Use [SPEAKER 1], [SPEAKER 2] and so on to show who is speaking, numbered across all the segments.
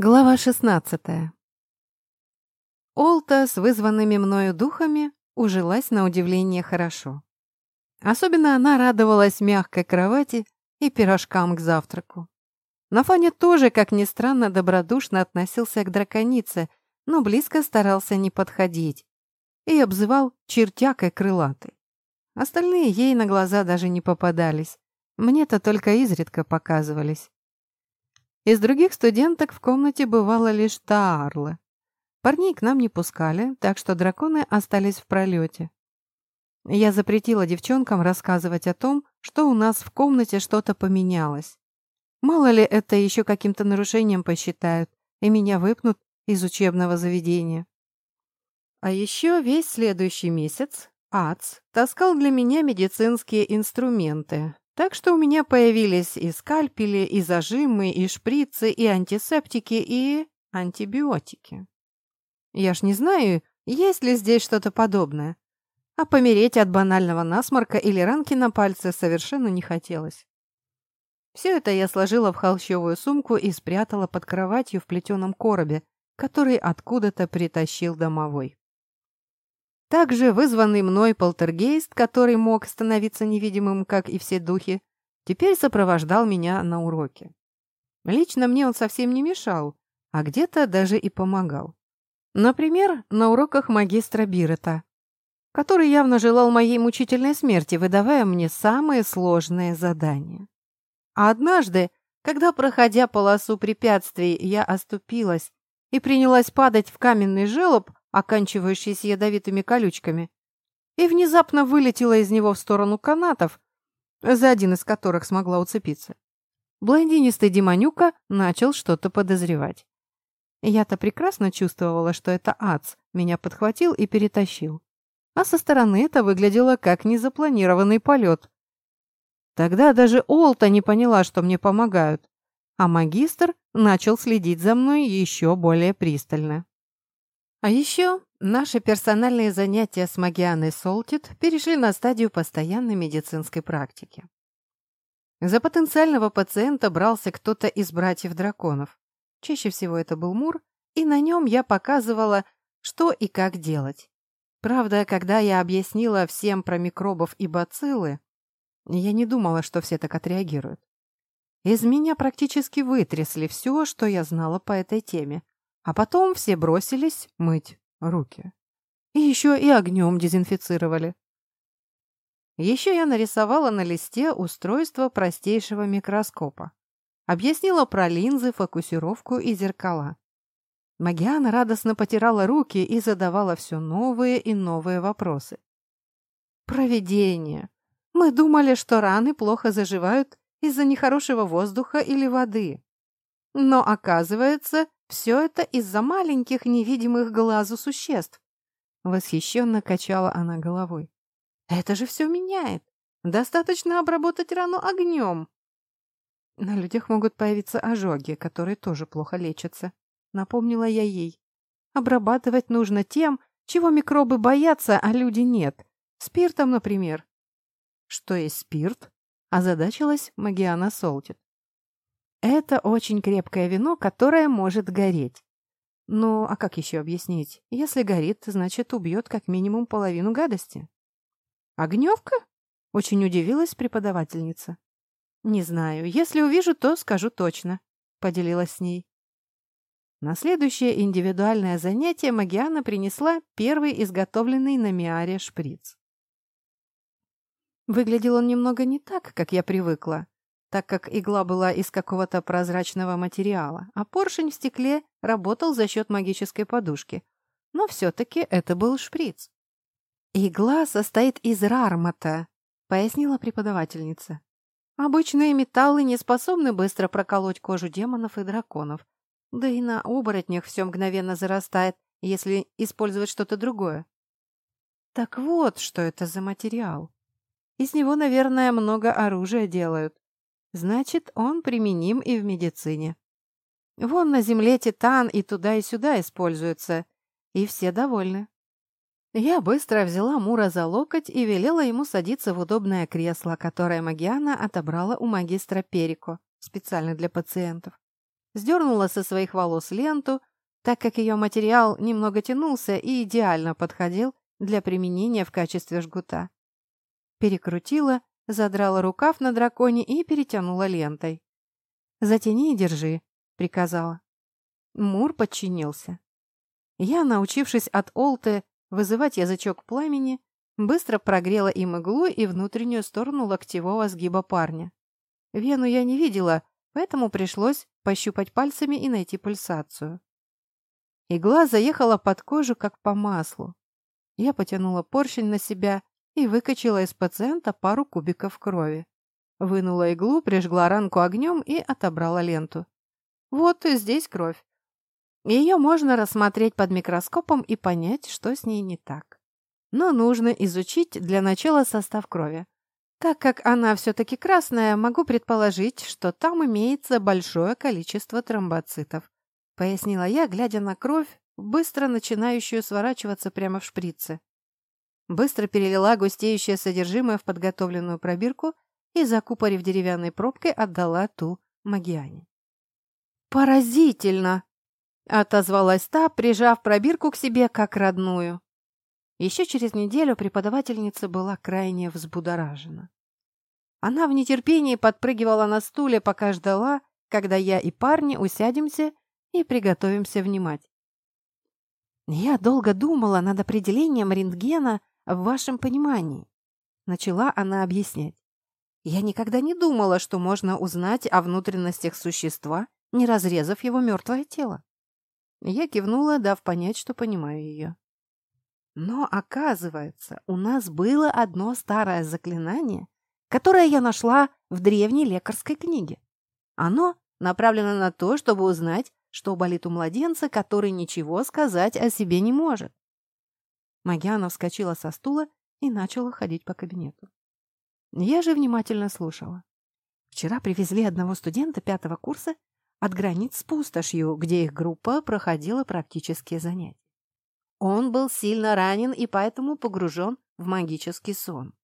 [SPEAKER 1] Глава 16. Олта с вызванными мною духами ужилась на удивление хорошо. Особенно она радовалась мягкой кровати и пирожкам к завтраку. Нафаня тоже, как ни странно, добродушно относился к драконице, но близко старался не подходить и обзывал чертякой крылатой. Остальные ей на глаза даже не попадались. Мне-то только изредка показывались. Из других студенток в комнате бывало лишь Таарла. Парней к нам не пускали, так что драконы остались в пролете. Я запретила девчонкам рассказывать о том, что у нас в комнате что-то поменялось. Мало ли это еще каким-то нарушением посчитают, и меня выпнут из учебного заведения. А еще весь следующий месяц АЦ таскал для меня медицинские инструменты, так что у меня появились и скальпели, и зажимы, и шприцы, и антисептики, и антибиотики. Я ж не знаю, есть ли здесь что-то подобное. А помереть от банального насморка или ранки на пальце совершенно не хотелось. Все это я сложила в холщовую сумку и спрятала под кроватью в плетеном коробе, который откуда-то притащил домовой. Также вызванный мной полтергейст, который мог становиться невидимым, как и все духи, теперь сопровождал меня на уроке. Лично мне он совсем не мешал, а где-то даже и помогал. Например, на уроках магистра Бирета, который явно желал моей мучительной смерти, выдавая мне самые сложные задания. А однажды, когда, проходя полосу препятствий, я оступилась и принялась падать в каменный желоб, оканчивающийся ядовитыми колючками, и внезапно вылетела из него в сторону канатов, за один из которых смогла уцепиться. Блондинистый демонюка начал что-то подозревать. Я-то прекрасно чувствовала, что это Ац меня подхватил и перетащил. А со стороны это выглядело как незапланированный полет. Тогда даже Олта не поняла, что мне помогают, а магистр начал следить за мной еще более пристально. А еще наши персональные занятия с Магианой Солтит перешли на стадию постоянной медицинской практики. За потенциального пациента брался кто-то из братьев-драконов. Чаще всего это был Мур, и на нем я показывала, что и как делать. Правда, когда я объяснила всем про микробов и бациллы, я не думала, что все так отреагируют. Из меня практически вытрясли все, что я знала по этой теме, а потом все бросились мыть руки. И еще и огнем дезинфицировали. Еще я нарисовала на листе устройство простейшего микроскопа. Объяснила про линзы, фокусировку и зеркала. Магиана радостно потирала руки и задавала все новые и новые вопросы. Проведение. Мы думали, что раны плохо заживают из-за нехорошего воздуха или воды. Но оказывается, все это из-за маленьких невидимых глазу существ. Восхищенно качала она головой. Это же все меняет. Достаточно обработать рану огнем. На людях могут появиться ожоги, которые тоже плохо лечатся. Напомнила я ей. Обрабатывать нужно тем, чего микробы боятся, а люди нет. Спиртом, например. Что есть спирт? Озадачилась Магиана Солтит. Это очень крепкое вино, которое может гореть. Ну, а как еще объяснить? Если горит, значит, убьет как минимум половину гадости. Огневка? Очень удивилась преподавательница. Не знаю. Если увижу, то скажу точно. Поделилась с ней. На следующее индивидуальное занятие Магиана принесла первый изготовленный на Миаре шприц. Выглядел он немного не так, как я привыкла так как игла была из какого-то прозрачного материала, а поршень в стекле работал за счет магической подушки. Но все-таки это был шприц. «Игла состоит из рармата», — пояснила преподавательница. «Обычные металлы не способны быстро проколоть кожу демонов и драконов. Да и на оборотнях все мгновенно зарастает, если использовать что-то другое. Так вот, что это за материал. Из него, наверное, много оружия делают. Значит, он применим и в медицине. Вон на Земле титан и туда и сюда используется, и все довольны. Я быстро взяла Мура за локоть и велела ему садиться в удобное кресло, которое Магиана отобрала у магистра Перико, специально для пациентов. сдернула со своих волос ленту, так как ее материал немного тянулся и идеально подходил для применения в качестве жгута. Перекрутила, задрала рукав на драконе и перетянула лентой. «Затяни и держи», — приказала. Мур подчинился. Я, научившись от Олты вызывать язычок пламени, быстро прогрела им иглу и внутреннюю сторону локтевого сгиба парня. Вену я не видела, поэтому пришлось пощупать пальцами и найти пульсацию. Игла заехала под кожу, как по маслу. Я потянула поршень на себя и выкачала из пациента пару кубиков крови. Вынула иглу, прижгла ранку огнем и отобрала ленту. Вот и здесь кровь. Ее можно рассмотреть под микроскопом и понять, что с ней не так. Но нужно изучить для начала состав крови. Так как она все-таки красная, могу предположить, что там имеется большое количество тромбоцитов, пояснила я, глядя на кровь, быстро начинающую сворачиваться прямо в шприце. Быстро перелила густеющее содержимое в подготовленную пробирку и, закупорив деревянной пробкой, отдала ту Магиане. «Поразительно!» — отозвалась та, прижав пробирку к себе как родную. Еще через неделю преподавательница была крайне взбудоражена. Она в нетерпении подпрыгивала на стуле, пока ждала, когда я и парни усядемся и приготовимся внимать. «Я долго думала над определением рентгена в вашем понимании», — начала она объяснять. «Я никогда не думала, что можно узнать о внутренностях существа, не разрезав его мертвое тело». Я кивнула, дав понять, что понимаю ее. Но, оказывается, у нас было одно старое заклинание, которое я нашла в древней лекарской книге. Оно направлено на то, чтобы узнать, что болит у младенца, который ничего сказать о себе не может. Магиана вскочила со стула и начала ходить по кабинету. Я же внимательно слушала. Вчера привезли одного студента пятого курса от границ с пустошью, где их группа проходила практические занятия. Он был сильно ранен и поэтому погружен в магический сон.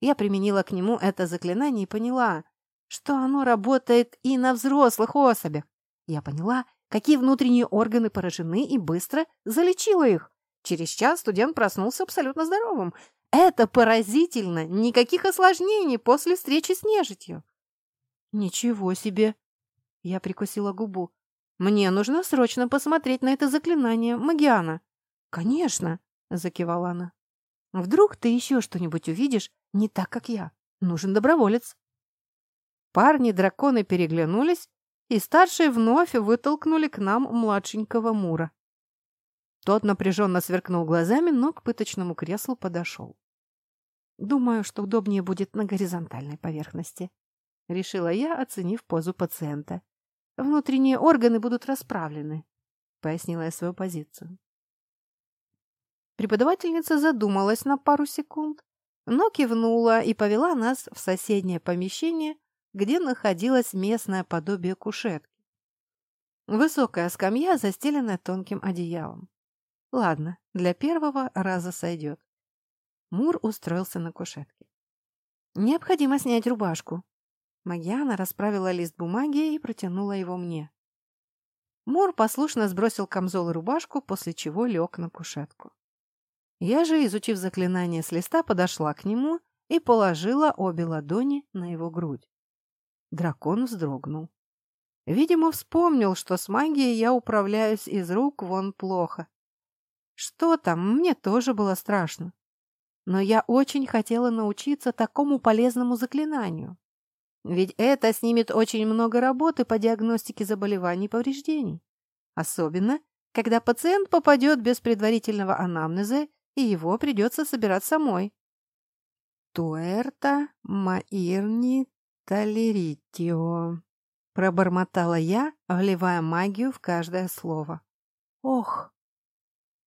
[SPEAKER 1] Я применила к нему это заклинание и поняла, что оно работает и на взрослых особях. Я поняла, какие внутренние органы поражены и быстро залечила их. Через час студент проснулся абсолютно здоровым. Это поразительно! Никаких осложнений после встречи с нежитью. Ничего себе! Я прикусила губу. Мне нужно срочно посмотреть на это заклинание Магиана. «Конечно!» — закивала она. «Вдруг ты еще что-нибудь увидишь не так, как я. Нужен доброволец». Парни-драконы переглянулись, и старшие вновь вытолкнули к нам младшенького Мура. Тот напряженно сверкнул глазами, но к пыточному креслу подошел. «Думаю, что удобнее будет на горизонтальной поверхности», — решила я, оценив позу пациента. «Внутренние органы будут расправлены», — пояснила я свою позицию. Преподавательница задумалась на пару секунд, но кивнула и повела нас в соседнее помещение, где находилось местное подобие кушетки. Высокая скамья, застеленная тонким одеялом. Ладно, для первого раза сойдет. Мур устроился на кушетке. Необходимо снять рубашку. Магиана расправила лист бумаги и протянула его мне. Мур послушно сбросил камзол и рубашку, после чего лег на кушетку. Я же, изучив заклинание с листа, подошла к нему и положила обе ладони на его грудь. Дракон вздрогнул. Видимо, вспомнил, что с магией я управляюсь из рук вон плохо. Что там, мне тоже было страшно. Но я очень хотела научиться такому полезному заклинанию. Ведь это снимет очень много работы по диагностике заболеваний и повреждений. Особенно, когда пациент попадет без предварительного анамнеза и его придется собирать самой. «Туэрта маирни талеритио», — пробормотала я, вливая магию в каждое слово. «Ох!»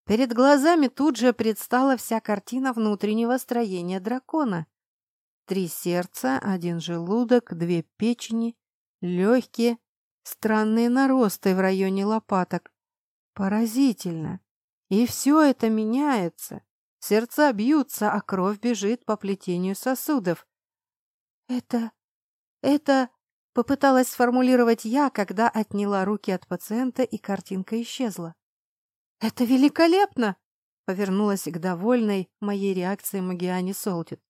[SPEAKER 1] Перед глазами тут же предстала вся картина внутреннего строения дракона. Три сердца, один желудок, две печени, легкие, странные наросты в районе лопаток. Поразительно! И все это меняется. Сердца бьются, а кровь бежит по плетению сосудов. «Это... это...» Попыталась сформулировать я, когда отняла руки от пациента, и картинка исчезла. «Это великолепно!» — повернулась к довольной моей реакцией Магиане Солтит.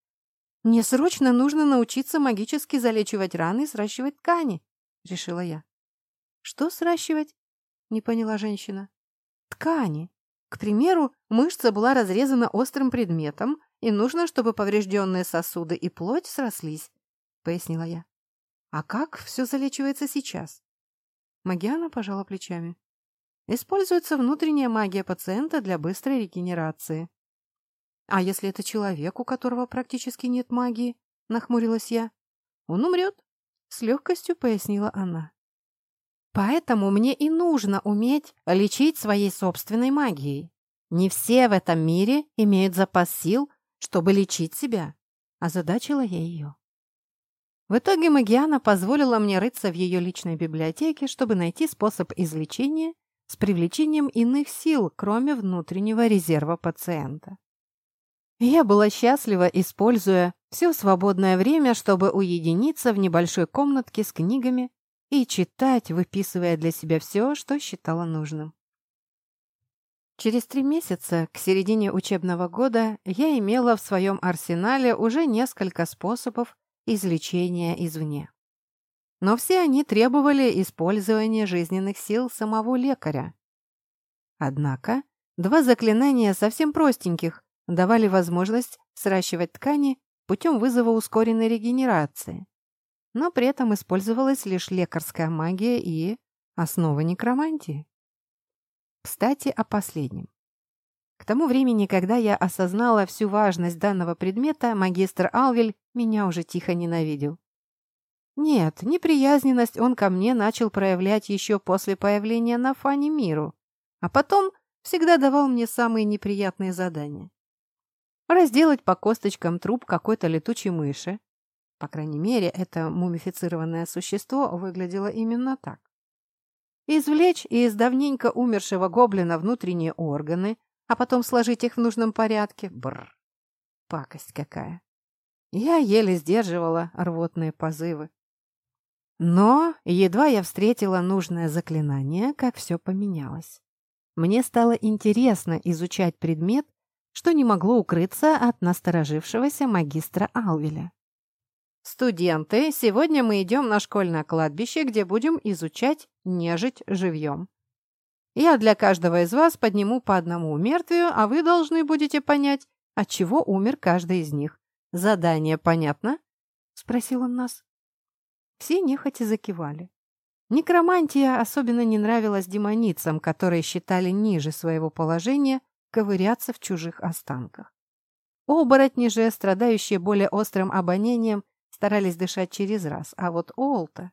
[SPEAKER 1] «Мне срочно нужно научиться магически залечивать раны и сращивать ткани», — решила я. «Что сращивать?» — не поняла женщина. «Ткани. К примеру, мышца была разрезана острым предметом, и нужно, чтобы поврежденные сосуды и плоть срослись», — пояснила я. «А как все залечивается сейчас?» Магиана пожала плечами. «Используется внутренняя магия пациента для быстрой регенерации. «А если это человек, у которого практически нет магии?» — нахмурилась я. «Он умрет», — с легкостью пояснила она. «Поэтому мне и нужно уметь лечить своей собственной магией. Не все в этом мире имеют запас сил, чтобы лечить себя», — озадачила я ее. В итоге Магиана позволила мне рыться в ее личной библиотеке, чтобы найти способ излечения с привлечением иных сил, кроме внутреннего резерва пациента. Я была счастлива, используя все свободное время, чтобы уединиться в небольшой комнатке с книгами и читать, выписывая для себя все, что считала нужным. Через три месяца, к середине учебного года, я имела в своем арсенале уже несколько способов излечения извне. Но все они требовали использования жизненных сил самого лекаря. Однако, два заклинания совсем простеньких, давали возможность сращивать ткани путем вызова ускоренной регенерации. Но при этом использовалась лишь лекарская магия и основа некромантии. Кстати, о последнем. К тому времени, когда я осознала всю важность данного предмета, магистр Алвель меня уже тихо ненавидел. Нет, неприязненность он ко мне начал проявлять еще после появления на фане миру, а потом всегда давал мне самые неприятные задания разделать по косточкам труп какой-то летучей мыши. По крайней мере, это мумифицированное существо выглядело именно так. Извлечь из давненько умершего гоблина внутренние органы, а потом сложить их в нужном порядке. Бррр. Пакость какая. Я еле сдерживала рвотные позывы. Но едва я встретила нужное заклинание, как все поменялось. Мне стало интересно изучать предмет что не могло укрыться от насторожившегося магистра Алвеля. «Студенты, сегодня мы идем на школьное кладбище, где будем изучать нежить живьем. Я для каждого из вас подниму по одному мертвию, а вы должны будете понять, от чего умер каждый из них. Задание понятно?» — спросил он нас. Все нехотя закивали. Некромантия особенно не нравилась демоницам, которые считали ниже своего положения ковыряться в чужих останках. Оборотни же, страдающие более острым обонянием, старались дышать через раз, а вот Олта...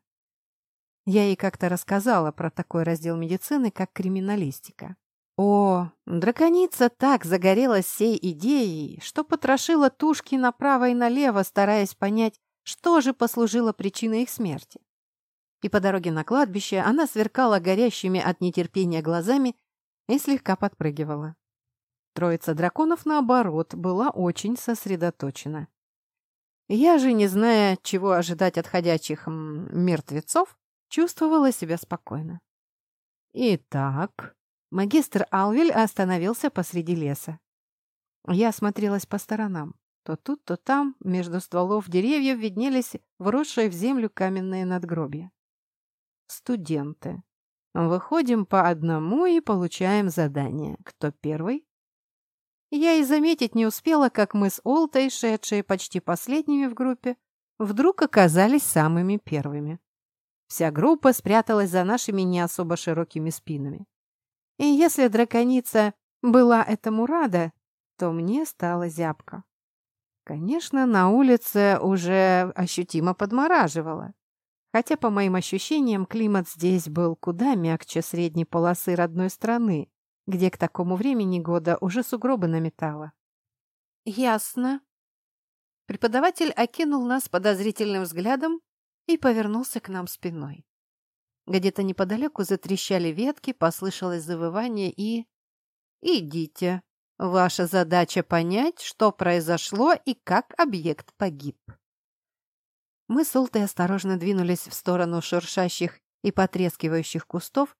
[SPEAKER 1] Я ей как-то рассказала про такой раздел медицины, как криминалистика. О, драконица так загорелась всей идеей, что потрошила тушки направо и налево, стараясь понять, что же послужило причиной их смерти. И по дороге на кладбище она сверкала горящими от нетерпения глазами и слегка подпрыгивала. Троица драконов, наоборот, была очень сосредоточена. Я же, не зная, чего ожидать от ходячих мертвецов, чувствовала себя спокойно. Итак, магистр Алвель остановился посреди леса. Я осмотрелась по сторонам. То тут, то там, между стволов деревьев, виднелись вросшие в землю каменные надгробья. Студенты. Выходим по одному и получаем задание. Кто первый? Я и заметить не успела, как мы с Олтой, шедшие почти последними в группе, вдруг оказались самыми первыми. Вся группа спряталась за нашими не особо широкими спинами. И если драконица была этому рада, то мне стало зябко. Конечно, на улице уже ощутимо подмораживало. Хотя, по моим ощущениям, климат здесь был куда мягче средней полосы родной страны, где к такому времени года уже сугробы наметало. «Ясно». Преподаватель окинул нас подозрительным взглядом и повернулся к нам спиной. Где-то неподалеку затрещали ветки, послышалось завывание и... «Идите. Ваша задача понять, что произошло и как объект погиб». Мы с Олтой осторожно двинулись в сторону шуршащих и потрескивающих кустов.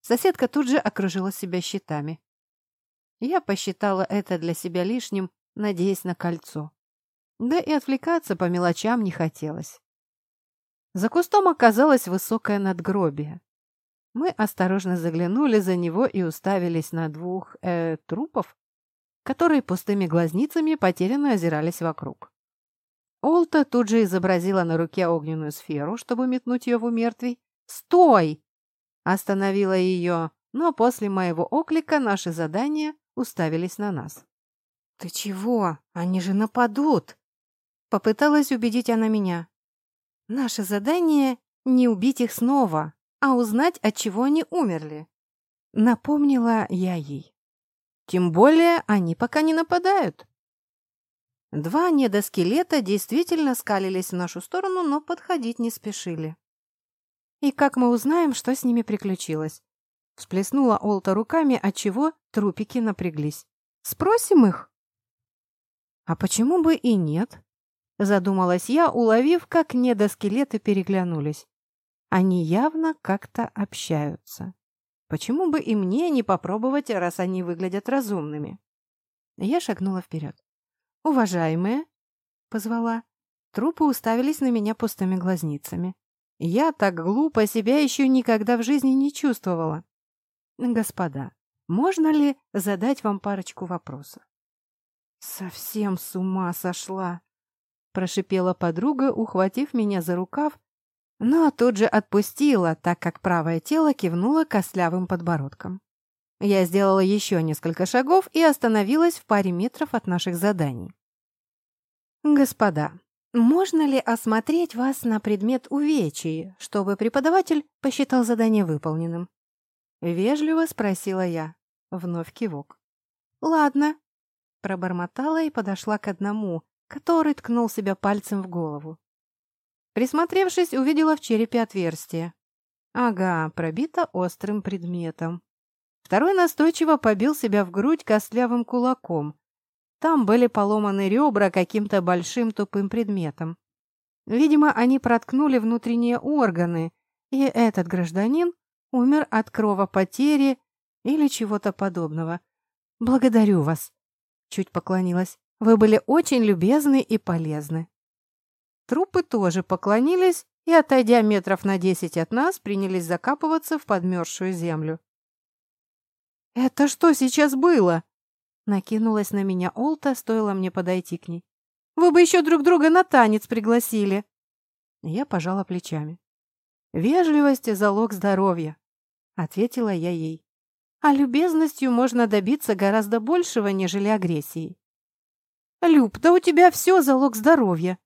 [SPEAKER 1] Соседка тут же окружила себя щитами. Я посчитала это для себя лишним, надеясь на кольцо. Да и отвлекаться по мелочам не хотелось. За кустом оказалось высокое надгробие. Мы осторожно заглянули за него и уставились на двух э, трупов, которые пустыми глазницами потерянно озирались вокруг. Олта тут же изобразила на руке огненную сферу, чтобы метнуть ее в умертвий. «Стой!» Остановила ее, но после моего оклика наши задания уставились на нас. «Ты чего? Они же нападут!» Попыталась убедить она меня. «Наше задание — не убить их снова, а узнать, от чего они умерли. Напомнила я ей. Тем более они пока не нападают. Два недоскелета действительно скалились в нашу сторону, но подходить не спешили. И как мы узнаем, что с ними приключилось? Всплеснула Олта руками, отчего трупики напряглись. Спросим их? А почему бы и нет? Задумалась я, уловив, как недоскелеты переглянулись. Они явно как-то общаются. Почему бы и мне не попробовать, раз они выглядят разумными? Я шагнула вперед. «Уважаемые!» — позвала. Трупы уставились на меня пустыми глазницами. Я так глупо себя еще никогда в жизни не чувствовала. «Господа, можно ли задать вам парочку вопросов?» «Совсем с ума сошла!» — прошипела подруга, ухватив меня за рукав но тут же отпустила, так как правое тело кивнуло костлявым подбородком. Я сделала еще несколько шагов и остановилась в паре метров от наших заданий. «Господа, можно ли осмотреть вас на предмет увечий, чтобы преподаватель посчитал задание выполненным?» Вежливо спросила я. Вновь кивок. «Ладно», — пробормотала и подошла к одному, который ткнул себя пальцем в голову. Присмотревшись, увидела в черепе отверстие. Ага, пробито острым предметом. Второй настойчиво побил себя в грудь костлявым кулаком. Там были поломаны ребра каким-то большим тупым предметом. Видимо, они проткнули внутренние органы, и этот гражданин умер от кровопотери или чего-то подобного. «Благодарю вас», — чуть поклонилась. «Вы были очень любезны и полезны». Трупы тоже поклонились и, отойдя метров на десять от нас, принялись закапываться в подмерзшую землю. «Это что сейчас было?» Накинулась на меня Олта, стоило мне подойти к ней. «Вы бы еще друг друга на танец пригласили!» Я пожала плечами. «Вежливость — залог здоровья», — ответила я ей. «А любезностью можно добиться гораздо большего, нежели агрессией». «Люб, да у тебя все залог здоровья»,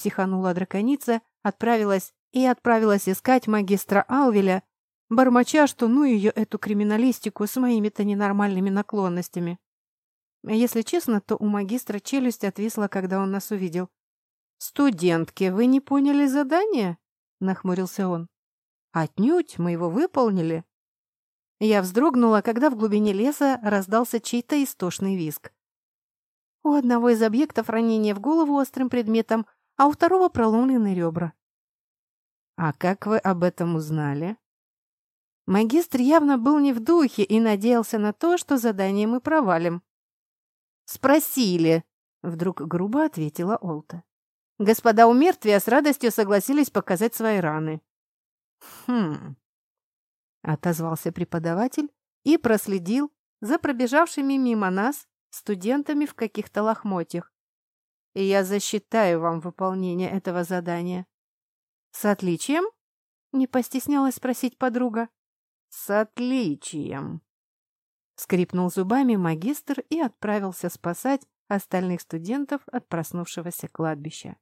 [SPEAKER 1] психанула драконица, отправилась и отправилась искать магистра Алвеля, бормоча, что ну ее эту криминалистику с моими-то ненормальными наклонностями. Если честно, то у магистра челюсть отвисла, когда он нас увидел. «Студентки, вы не поняли задание?» — нахмурился он. «Отнюдь, мы его выполнили». Я вздрогнула, когда в глубине леса раздался чей-то истошный визг. У одного из объектов ранения в голову острым предметом а у второго проломлены ребра. «А как вы об этом узнали?» Магистр явно был не в духе и надеялся на то, что задание мы провалим. «Спросили», — вдруг грубо ответила Олта. «Господа у мертвия с радостью согласились показать свои раны». «Хм...» — отозвался преподаватель и проследил за пробежавшими мимо нас студентами в каких-то лохмотьях, и я засчитаю вам выполнение этого задания». «С отличием?» — не постеснялась спросить подруга. «С отличием!» Скрипнул зубами магистр и отправился спасать остальных студентов от проснувшегося кладбища.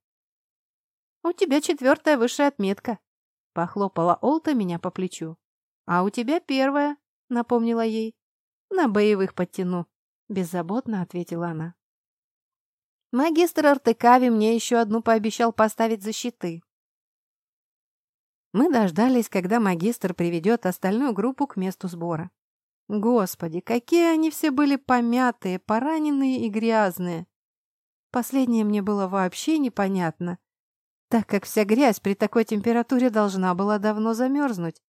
[SPEAKER 1] «У тебя четвертая высшая отметка», — похлопала Олта меня по плечу. «А у тебя первая», — напомнила ей. «На боевых подтяну», — беззаботно ответила она. Магистр Артекави мне еще одну пообещал поставить защиты. Мы дождались, когда магистр приведет остальную группу к месту сбора. Господи, какие они все были помятые, пораненные и грязные. Последнее мне было вообще непонятно. так как вся грязь при такой температуре должна была давно замерзнуть.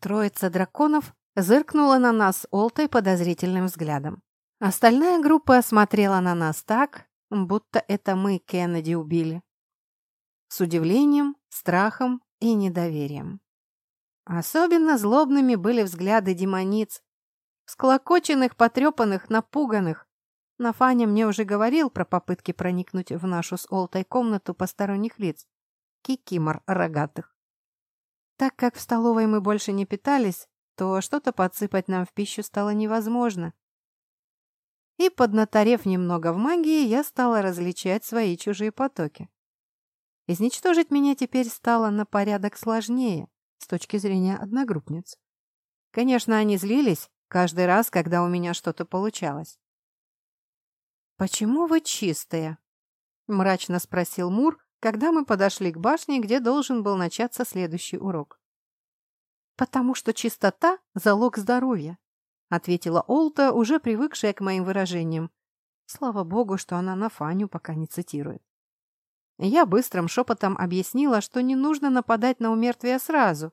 [SPEAKER 1] Троица драконов зыркнула на нас Олтой подозрительным взглядом. Остальная группа смотрела на нас так, будто это мы Кеннеди убили. С удивлением, страхом и недоверием. Особенно злобными были взгляды демониц, склокоченных, потрепанных, напуганных. Нафаня мне уже говорил про попытки проникнуть в нашу с Олтой комнату посторонних лиц. Кикимор рогатых. Так как в столовой мы больше не питались, то что-то подсыпать нам в пищу стало невозможно. И, поднаторев немного в магии, я стала различать свои чужие потоки. Изничтожить меня теперь стало на порядок сложнее с точки зрения одногруппниц. Конечно, они злились каждый раз, когда у меня что-то получалось. «Почему вы чистые?» — мрачно спросил Мур, когда мы подошли к башне, где должен был начаться следующий урок. «Потому что чистота — залог здоровья», — ответила Олта, уже привыкшая к моим выражениям. Слава богу, что она на Фаню пока не цитирует. Я быстрым шепотом объяснила, что не нужно нападать на умертвие сразу,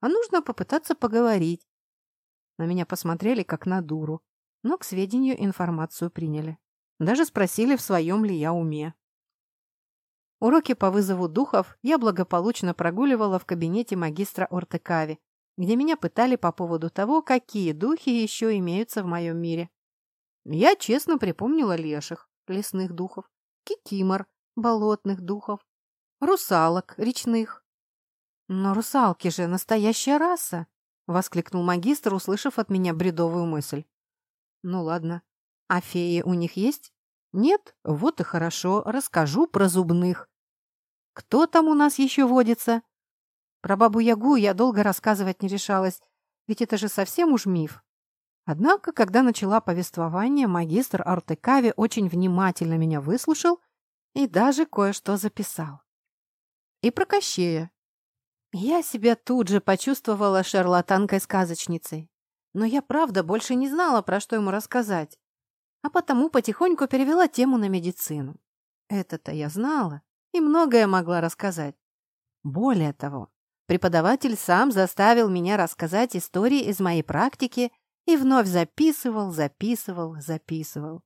[SPEAKER 1] а нужно попытаться поговорить. На меня посмотрели, как на дуру, но к сведению информацию приняли. Даже спросили, в своем ли я уме. Уроки по вызову духов я благополучно прогуливала в кабинете магистра Ортекави, где меня пытали по поводу того, какие духи еще имеются в моем мире. Я честно припомнила леших, лесных духов, кикимор, болотных духов, русалок, речных. «Но русалки же настоящая раса!» — воскликнул магистр, услышав от меня бредовую мысль. «Ну ладно. А феи у них есть?» «Нет? Вот и хорошо. Расскажу про зубных. Кто там у нас еще водится?» Про бабу-ягу я долго рассказывать не решалась, ведь это же совсем уж миф. Однако, когда начала повествование, магистр Артекави очень внимательно меня выслушал и даже кое-что записал. И про Кощея. Я себя тут же почувствовала шарлатанкой-сказочницей. Но я, правда, больше не знала, про что ему рассказать. А потому потихоньку перевела тему на медицину. Это-то я знала и многое могла рассказать. Более того, преподаватель сам заставил меня рассказать истории из моей практики и вновь записывал, записывал, записывал.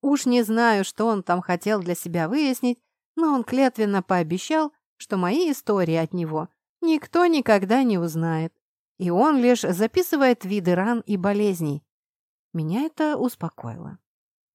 [SPEAKER 1] Уж не знаю, что он там хотел для себя выяснить, но он клятвенно пообещал, что мои истории от него никто никогда не узнает, и он лишь записывает виды ран и болезней. Меня это успокоило.